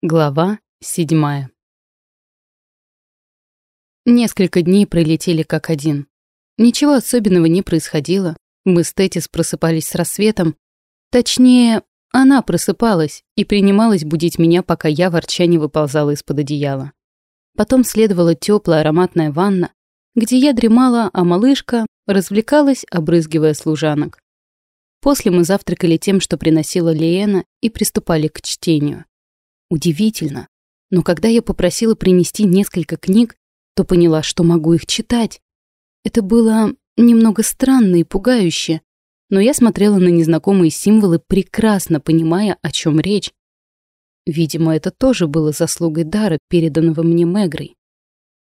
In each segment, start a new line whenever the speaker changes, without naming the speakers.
Глава седьмая. Несколько дней пролетели как один. Ничего особенного не происходило. Мы с Тетис просыпались с рассветом. Точнее, она просыпалась и принималась будить меня, пока я ворча не выползала из-под одеяла. Потом следовала теплая ароматная ванна, где я дремала, а малышка развлекалась, обрызгивая служанок. После мы завтракали тем, что приносила Лиэна, и приступали к чтению. Удивительно. Но когда я попросила принести несколько книг, то поняла, что могу их читать. Это было немного странно и пугающе, но я смотрела на незнакомые символы, прекрасно понимая, о чем речь. Видимо, это тоже было заслугой дара, переданного мне Мегрой.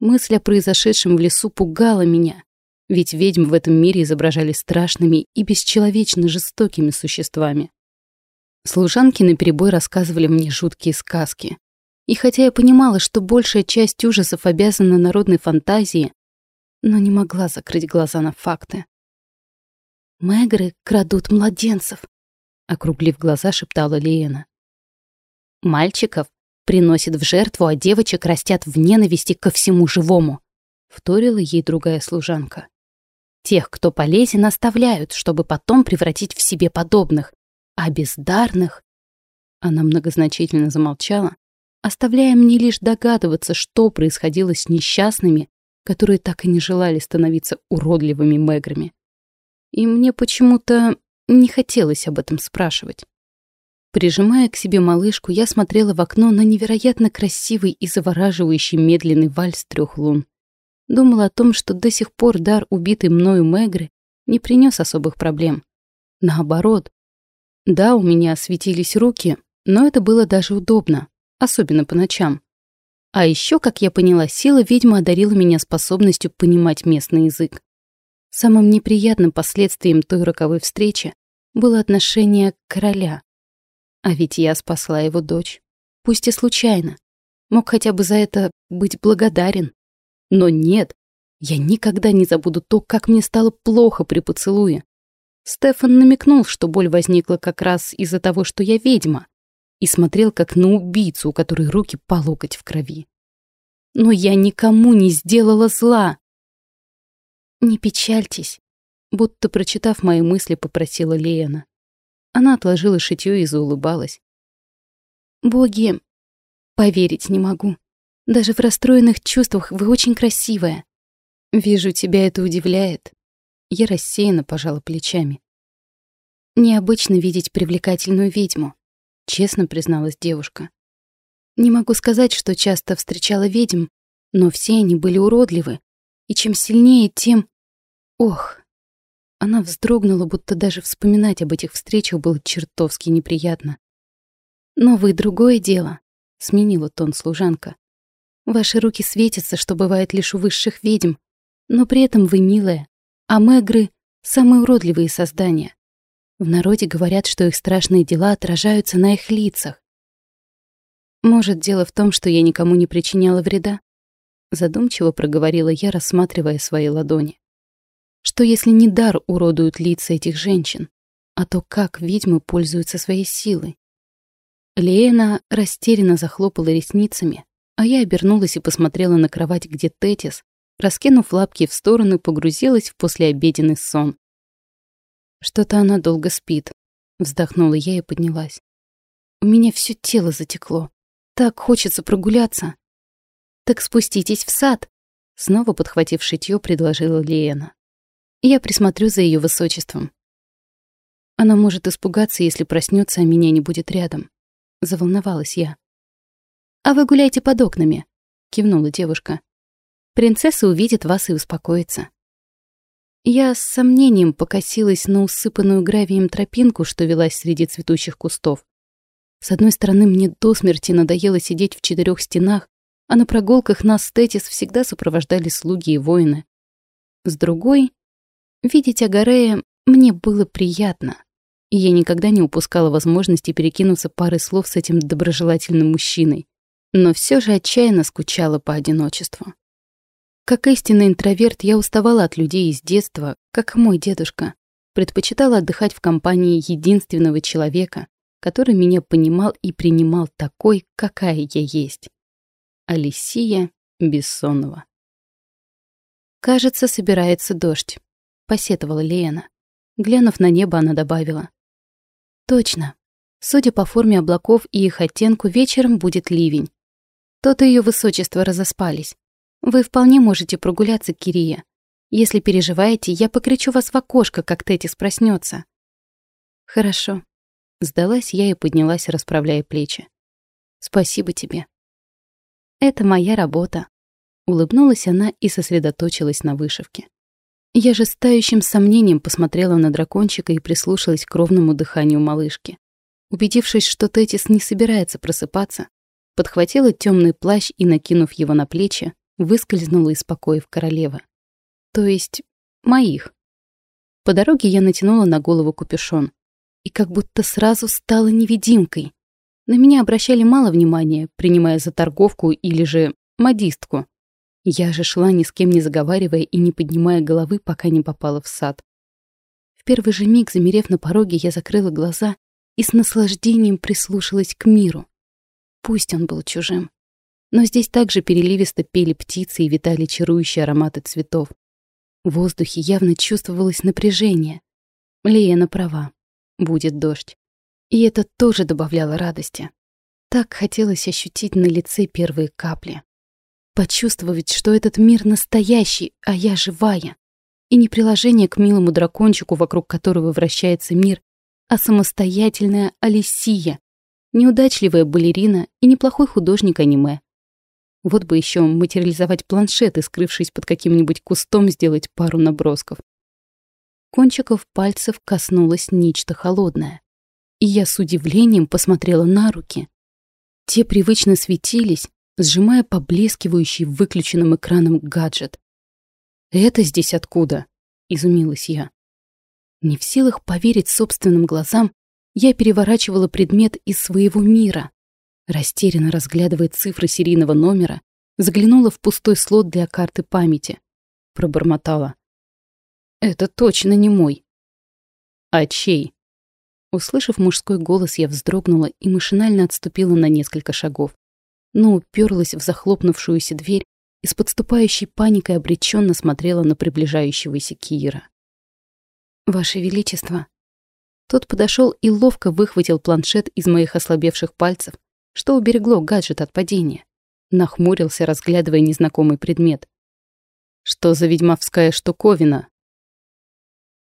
Мысль о произошедшем в лесу пугала меня, ведь ведьм в этом мире изображали страшными и бесчеловечно жестокими существами. Служанки наперебой рассказывали мне жуткие сказки. И хотя я понимала, что большая часть ужасов обязана народной фантазии, но не могла закрыть глаза на факты. «Мегры крадут младенцев», — округлив глаза, шептала Лиена. «Мальчиков приносят в жертву, а девочек растят в ненависти ко всему живому», — вторила ей другая служанка. «Тех, кто полезен, оставляют, чтобы потом превратить в себе подобных, а бездарных... Она многозначительно замолчала, оставляя мне лишь догадываться, что происходило с несчастными, которые так и не желали становиться уродливыми меграми. И мне почему-то не хотелось об этом спрашивать. Прижимая к себе малышку, я смотрела в окно на невероятно красивый и завораживающий медленный вальс трех лун. Думала о том, что до сих пор дар убитой мною Мегры не принес особых проблем. Наоборот, да, у меня светились руки, но это было даже удобно, особенно по ночам. А еще, как я поняла, сила ведьмы одарила меня способностью понимать местный язык. Самым неприятным последствием той роковой встречи было отношение короля. А ведь я спасла его дочь. Пусть и случайно. Мог хотя бы за это быть благодарен. Но нет, я никогда не забуду то, как мне стало плохо при поцелуе. Стефан намекнул, что боль возникла как раз из-за того, что я ведьма, и смотрел как на убийцу, у которой руки по локоть в крови. Но я никому не сделала зла. «Не печальтесь», — будто прочитав мои мысли, попросила Леяна. Она отложила шитьё и заулыбалась. «Боги, поверить не могу. Даже в расстроенных чувствах вы очень красивая. Вижу, тебя это удивляет. Я рассеянно пожала плечами. «Необычно видеть привлекательную ведьму», — честно призналась девушка. «Не могу сказать, что часто встречала ведьм, но все они были уродливы, и чем сильнее, тем... Ох!» Она вздрогнула, будто даже вспоминать об этих встречах было чертовски неприятно. «Но вы другое дело», — сменила тон служанка. «Ваши руки светятся, что бывает лишь у высших ведьм, но при этом вы милая, а мегры — самые уродливые создания. В народе говорят, что их страшные дела отражаются на их лицах. Может, дело в том, что я никому не причиняла вреда? Задумчиво проговорила я, рассматривая свои ладони. Что если не дар уродуют лица этих женщин, а то, как ведьмы пользуются своей силой? Леена растерянно захлопала ресницами, а я обернулась и посмотрела на кровать, где Тетис, раскинув лапки в стороны, погрузилась в послеобеденный сон. «Что-то она долго спит», — вздохнула я и поднялась. «У меня все тело затекло. Так хочется прогуляться». «Так спуститесь в сад», — снова подхватив шитьё, предложила Лена. «Я присмотрю за ее высочеством». Она может испугаться, если проснется, а меня не будет рядом. Заволновалась я. «А вы гуляйте под окнами», — кивнула девушка. Принцесса увидит вас и успокоится. Я с сомнением покосилась на усыпанную гравием тропинку, что велась среди цветущих кустов. С одной стороны, мне до смерти надоело сидеть в четырех стенах, а на прогулках нас с Тетис всегда сопровождали слуги и воины. С другой, видеть Агарея мне было приятно, и я никогда не упускала возможности перекинуться парой слов с этим доброжелательным мужчиной, но все же отчаянно скучала по одиночеству. Как истинный интроверт, я уставала от людей из детства, как мой дедушка. Предпочитала отдыхать в компании единственного человека, который меня понимал и принимал такой, какая я есть. Алисия Бессонова. «Кажется, собирается дождь», — посетовала Лена. Глянув на небо, она добавила. «Точно. Судя по форме облаков и их оттенку, вечером будет ливень. То-то ее высочество разоспались. Вы вполне можете прогуляться, Кирия. Если переживаете, я покричу вас в окошко, как Тетис проснется. «Хорошо», Сдалась я и поднялась, расправляя плечи. «Спасибо тебе». «Это моя работа», — улыбнулась она и сосредоточилась на вышивке. Я же с тающим сомнением посмотрела на дракончика и прислушалась к ровному дыханию малышки. Убедившись, что Тетис не собирается просыпаться, подхватила темный плащ и, накинув его на плечи, выскользнула из покоев королевы. То есть моих. По дороге я натянула на голову капюшон и как будто сразу стала невидимкой. На меня обращали мало внимания, принимая за торговку или же модистку. Я же шла ни с кем не заговаривая и не поднимая головы, пока не попала в сад. В первый же миг, замерев на пороге, я закрыла глаза и с наслаждением прислушалась к миру. Пусть он был чужим. Но здесь также переливисто пели птицы и витали чарующие ароматы цветов. В воздухе явно чувствовалось напряжение. Лена права будет дождь. И это тоже добавляло радости. Так хотелось ощутить на лице первые капли. Почувствовать, что этот мир настоящий, а я живая. И не приложение к милому дракончику, вокруг которого вращается мир, а самостоятельная Алисия, неудачливая балерина и неплохой художник аниме. Вот бы еще материализовать планшет и, скрывшись под каким-нибудь кустом, сделать пару набросков. Кончиков пальцев коснулось нечто холодное. И я с удивлением посмотрела на руки. Те привычно светились, сжимая поблескивающий выключенным экраном гаджет. «Это здесь откуда?» — изумилась я. Не в силах поверить собственным глазам, я переворачивала предмет из своего мира. Растерянно разглядывая цифры серийного номера, заглянула в пустой слот для карты памяти. Пробормотала. Это точно не мой. А чей? Услышав мужской голос, я вздрогнула и машинально отступила на несколько шагов. Но уперлась в захлопнувшуюся дверь и с подступающей паникой обреченно смотрела на приближающегося Кира. «Ваше Величество!» Тот подошел и ловко выхватил планшет из моих ослабевших пальцев, что уберегло гаджет от падения. Нахмурился, разглядывая незнакомый предмет. «Что за ведьмовская штуковина?»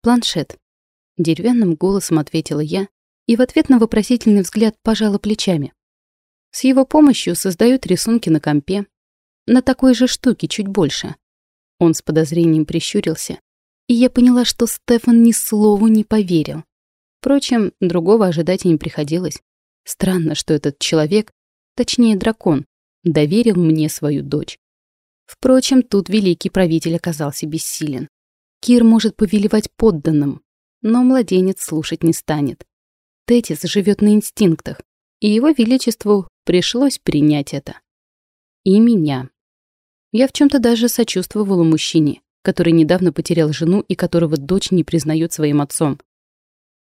«Планшет», — деревянным голосом ответила я и в ответ на вопросительный взгляд пожала плечами. С его помощью создают рисунки на компе. На такой же штуке чуть больше. Он с подозрением прищурился, и я поняла, что Стефан ни слову не поверил. Впрочем, другого ожидать и не приходилось. Странно, что этот человек, точнее дракон, доверил мне свою дочь. Впрочем, тут великий правитель оказался бессилен. Кир может повелевать подданным, но младенец слушать не станет. Тетис живет на инстинктах, и его величеству пришлось принять это. И меня. Я в чем то даже сочувствовала мужчине, который недавно потерял жену и которого дочь не признает своим отцом.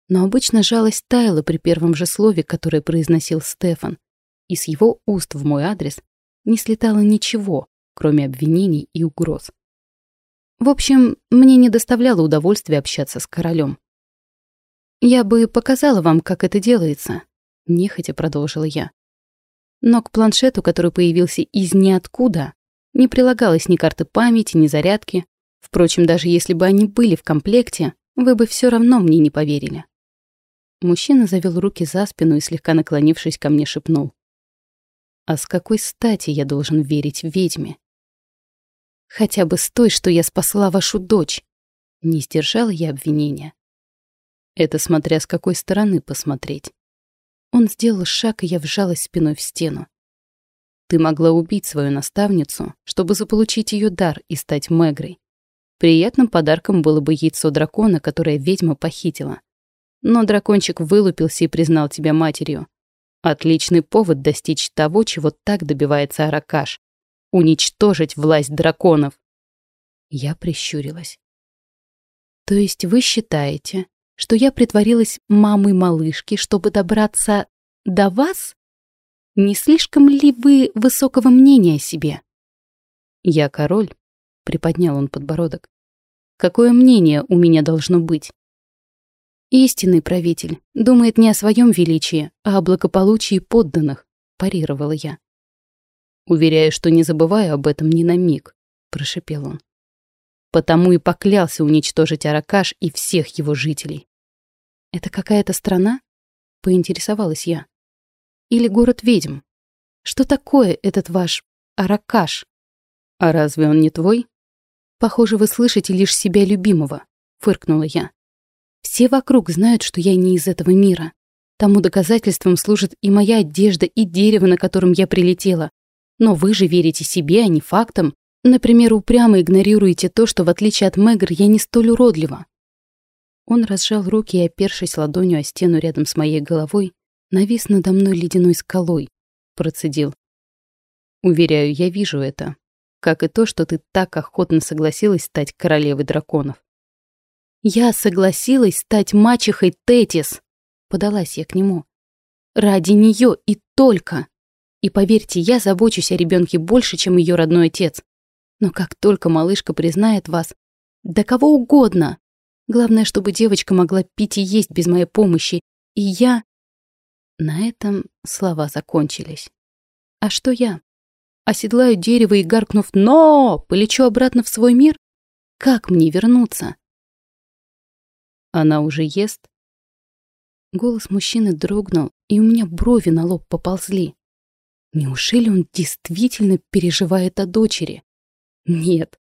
Но обычно жалость таяла при первом же слове, которое произносил Стефан, и с его уст в мой адрес не слетало ничего, кроме обвинений и угроз. В общем, мне не доставляло удовольствия общаться с королем. «Я бы показала вам, как это делается», — нехотя продолжила я. Но к планшету, который появился из ниоткуда, не прилагалось ни карты памяти, ни зарядки. Впрочем, даже если бы они были в комплекте, вы бы все равно мне не поверили. Мужчина завел руки за спину и, слегка наклонившись ко мне, шепнул. «А с какой стати я должен верить ведьме?» Хотя бы с той, что я спасла вашу дочь. Не сдержала я обвинения. Это смотря с какой стороны посмотреть. Он сделал шаг, и я вжалась спиной в стену. Ты могла убить свою наставницу, чтобы заполучить ее дар и стать Мегрой. Приятным подарком было бы яйцо дракона, которое ведьма похитила. Но дракончик вылупился и признал тебя матерью. Отличный повод достичь того, чего так добивается Аракаш уничтожить власть драконов. Я прищурилась. То есть вы считаете, что я притворилась мамой малышки, чтобы добраться до вас? Не слишком ли вы высокого мнения о себе? Я король, приподнял он подбородок. Какое мнение у меня должно быть? Истинный правитель думает не о своем величии, а о благополучии подданных, парировала я. Уверяю, что не забываю об этом ни на миг, прошепел он. Потому и поклялся уничтожить Аракаш и всех его жителей. Это какая-то страна? Поинтересовалась я. Или город ведьм? Что такое этот ваш Аракаш? А разве он не твой? Похоже, вы слышите лишь себя любимого, фыркнула я. Все вокруг знают, что я не из этого мира. Тому доказательством служит и моя одежда, и дерево, на котором я прилетела. Но вы же верите себе, а не фактам. Например, упрямо игнорируете то, что, в отличие от Мэгр, я не столь уродлива. Он разжал руки и, опершись ладонью о стену рядом с моей головой, навис надо мной ледяной скалой, процедил. «Уверяю, я вижу это, как и то, что ты так охотно согласилась стать королевой драконов. «Я согласилась стать мачехой Тетис», — подалась я к нему. «Ради нее и только. И поверьте, я забочусь о ребенке больше, чем ее родной отец. Но как только малышка признает вас, да кого угодно. Главное, чтобы девочка могла пить и есть без моей помощи, и я...» На этом слова закончились. А что я? Оседлаю дерево и, гаркнув «Но!», полечу обратно в свой мир? Как мне вернуться? Она уже ест? Голос мужчины дрогнул, и у меня брови на лоб поползли. Неужели он действительно переживает о дочери? Нет.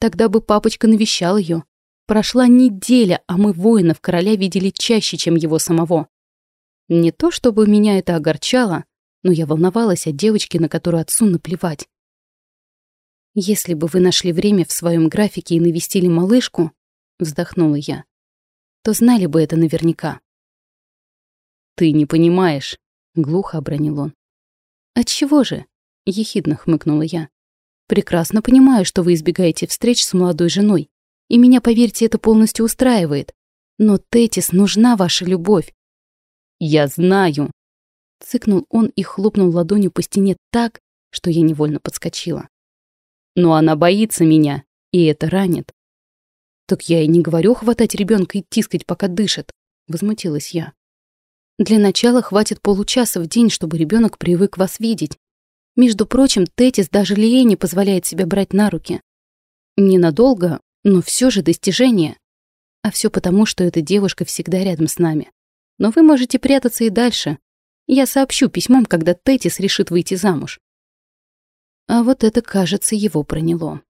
Тогда бы папочка навещал ее. Прошла неделя, а мы воинов короля видели чаще, чем его самого. Не то чтобы меня это огорчало, но я волновалась о девочке, на которую отцу наплевать. «Если бы вы нашли время в своем графике и навестили малышку», — вздохнула я, то знали бы это наверняка. «Ты не понимаешь», — глухо обронил он. «Отчего же?» — ехидно хмыкнула я. «Прекрасно понимаю, что вы избегаете встреч с молодой женой, и меня, поверьте, это полностью устраивает. Но, Тетис, нужна ваша любовь». «Я знаю», — цыкнул он и хлопнул ладонью по стене так, что я невольно подскочила. «Но она боится меня, и это ранит. «Так я и не говорю хватать ребенка и тискать, пока дышит», — возмутилась я. «Для начала хватит получаса в день, чтобы ребенок привык вас видеть. Между прочим, Тетис даже Лие не позволяет себя брать на руки. Ненадолго, но все же достижение. А все потому, что эта девушка всегда рядом с нами. Но вы можете прятаться и дальше. Я сообщу письмом, когда Тетис решит выйти замуж». А вот это, кажется, его проняло.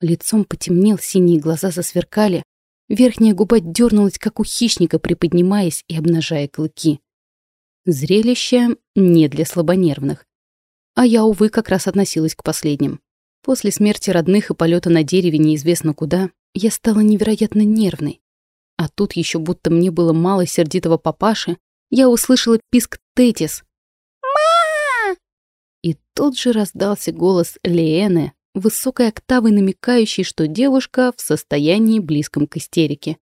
Лицом потемнел, синие глаза засверкали, верхняя губа дернулась, как у хищника, приподнимаясь и обнажая клыки. Зрелище не для слабонервных. А я, увы, как раз относилась к последним. После смерти родных и полета на дереве неизвестно куда, я стала невероятно нервной. А тут еще будто мне было мало сердитого папаши, я услышала писк Тетис. «Ма!» И тут же раздался голос Леэны, высокой октавой намекающей, что девушка в состоянии близком к истерике.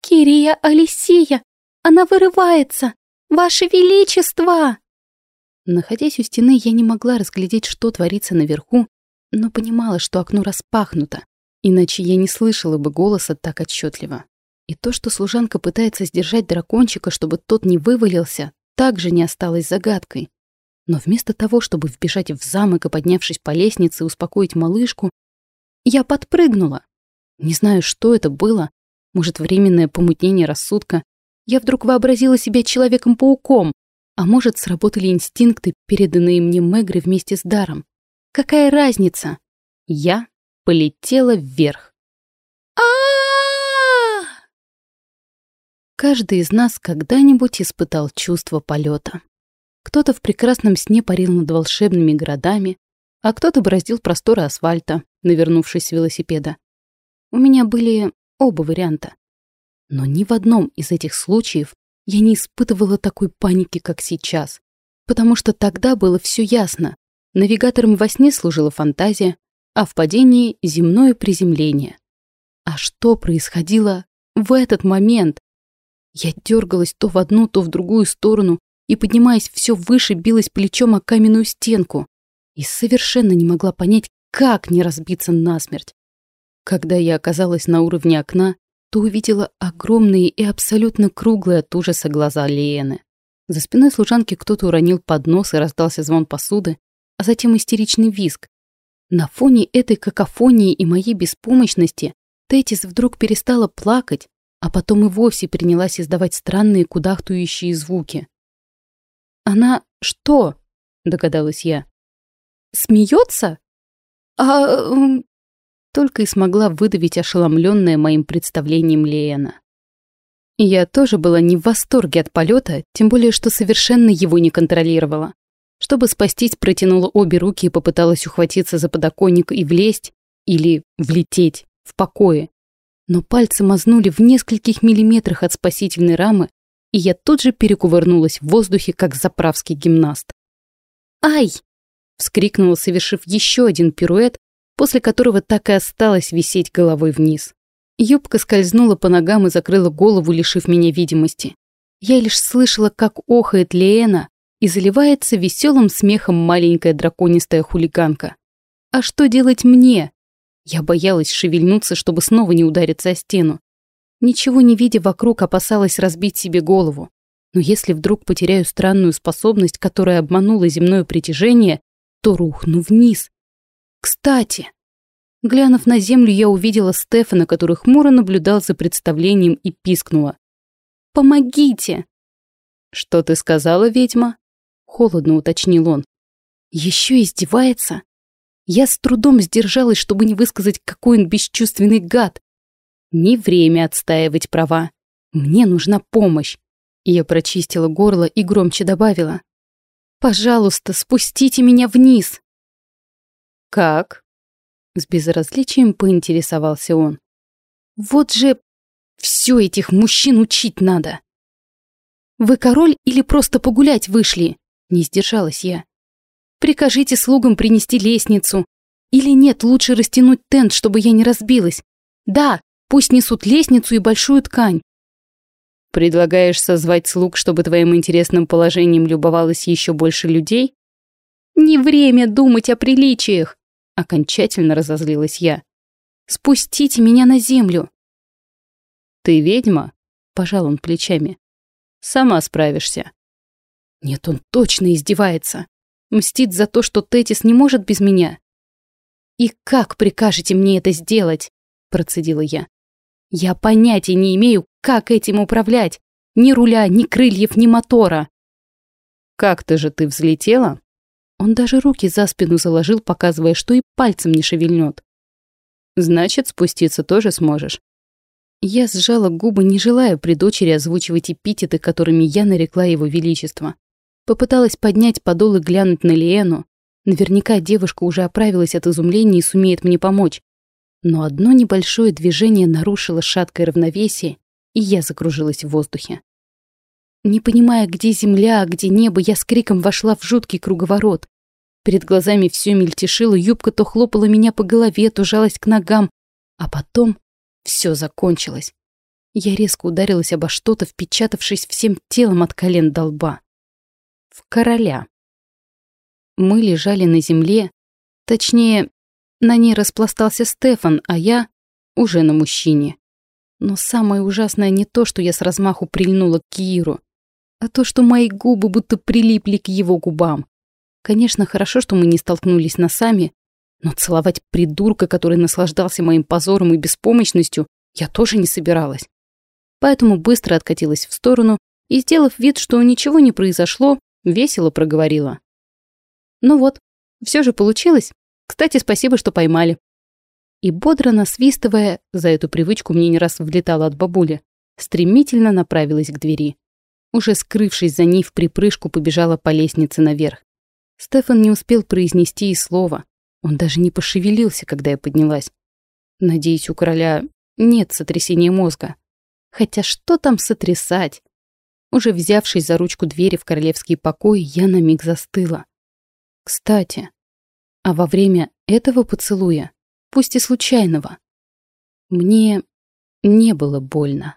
«Кирия Алисия! Она вырывается! Ваше Величество!» Находясь у стены, я не могла разглядеть, что творится наверху, но понимала, что окно распахнуто, иначе я не слышала бы голоса так отчетливо. И то, что служанка пытается сдержать дракончика, чтобы тот не вывалился, также не осталось загадкой. Но вместо того, чтобы вбежать в замок и, поднявшись по лестнице, успокоить малышку, я подпрыгнула. Не знаю, что это было. Может, временное помутнение рассудка. Я вдруг вообразила себя Человеком-пауком. А может, сработали инстинкты, переданные мне Мегры вместе с даром. Какая разница? Я полетела вверх. а Каждый из нас когда-нибудь испытал чувство полета. Кто-то в прекрасном сне парил над волшебными городами, а кто-то бороздил просторы асфальта, навернувшись с велосипеда. У меня были оба варианта. Но ни в одном из этих случаев я не испытывала такой паники, как сейчас. Потому что тогда было все ясно. Навигатором во сне служила фантазия, а в падении — земное приземление. А что происходило в этот момент? Я дергалась то в одну, то в другую сторону и, поднимаясь все выше, билась плечом о каменную стенку и совершенно не могла понять, как не разбиться насмерть. Когда я оказалась на уровне окна, то увидела огромные и абсолютно круглые от ужаса глаза Лены. За спиной служанки кто-то уронил поднос и раздался звон посуды, а затем истеричный визг. На фоне этой какофонии и моей беспомощности Тетис вдруг перестала плакать, а потом и вовсе принялась издавать странные кудахтующие звуки. «Она что?» — догадалась я. «Смеется? А только и смогла выдавить ошеломленная моим представлением Леена. Я тоже была не в восторге от полета, тем более, что совершенно его не контролировала. Чтобы спастись, протянула обе руки и попыталась ухватиться за подоконник и влезть, или влететь, в покое. Но пальцы мазнули в нескольких миллиметрах от спасительной рамы, и я тут же перекувырнулась в воздухе, как заправский гимнаст. «Ай!» — вскрикнула, совершив еще один пируэт, после которого так и осталась висеть головой вниз. Юбка скользнула по ногам и закрыла голову, лишив меня видимости. Я лишь слышала, как охает Леэна и заливается веселым смехом маленькая драконистая хулиганка. А что делать мне? Я боялась шевельнуться, чтобы снова не удариться о стену. Ничего не видя вокруг, опасалась разбить себе голову. Но если вдруг потеряю странную способность, которая обманула земное притяжение, то рухну вниз. Кстати, глянув на землю, я увидела Стефана, который хмуро наблюдал за представлением и пискнула. «Помогите!» «Что ты сказала, ведьма?» Холодно уточнил он. Еще издевается? Я с трудом сдержалась, чтобы не высказать, какой он бесчувственный гад. Не время отстаивать права. Мне нужна помощь. Я прочистила горло и громче добавила. «Пожалуйста, спустите меня вниз!» «Как?» С безразличием поинтересовался он. «Вот же все этих мужчин учить надо!» «Вы король или просто погулять вышли?» Не сдержалась я. «Прикажите слугам принести лестницу. Или нет, лучше растянуть тент, чтобы я не разбилась. Да, пусть несут лестницу и большую ткань». «Предлагаешь созвать слуг, чтобы твоим интересным положением любовалось еще больше людей?» «Не время думать о приличиях!» Окончательно разозлилась я. «Спустите меня на землю!» «Ты ведьма?» — пожал он плечами. «Сама справишься». Нет, он точно издевается. Мстит за то, что Тетис не может без меня. «И как прикажете мне это сделать?» — процедила я. «Я понятия не имею, как этим управлять. Ни руля, ни крыльев, ни мотора». «Как-то же ты взлетела?» Он даже руки за спину заложил, показывая, что и пальцем не шевельнет. «Значит, спуститься тоже сможешь». Я сжала губы, не желая при дочери озвучивать эпитеты, которыми я нарекла его величество. Попыталась поднять подол и глянуть на Лиэну. Наверняка девушка уже оправилась от изумления и сумеет мне помочь. Но одно небольшое движение нарушило шаткое равновесие, и я закружилась в воздухе. Не понимая, где земля, а где небо, я с криком вошла в жуткий круговорот. Перед глазами все мельтешило, юбка то хлопала меня по голове, то жалась к ногам. А потом все закончилось. Я резко ударилась обо что-то, впечатавшись всем телом от колен до лба. В короля. Мы лежали на земле, точнее, на ней распластался Стефан, а я уже на мужчине. Но самое ужасное не то, что я с размаху прильнула к Киру а то, что мои губы будто прилипли к его губам. Конечно, хорошо, что мы не столкнулись носами, но целовать придурка, который наслаждался моим позором и беспомощностью, я тоже не собиралась. Поэтому быстро откатилась в сторону и, сделав вид, что ничего не произошло, весело проговорила. «Ну вот, все же получилось. Кстати, спасибо, что поймали». И бодро насвистывая, за эту привычку мне не раз влетала от бабули, стремительно направилась к двери уже скрывшись за ней в припрыжку, побежала по лестнице наверх. Стефан не успел произнести и слова. Он даже не пошевелился, когда я поднялась. Надеюсь, у короля нет сотрясения мозга. Хотя что там сотрясать? Уже взявшись за ручку двери в королевские покои, я на миг застыла. Кстати, а во время этого поцелуя, пусть и случайного, мне не было больно.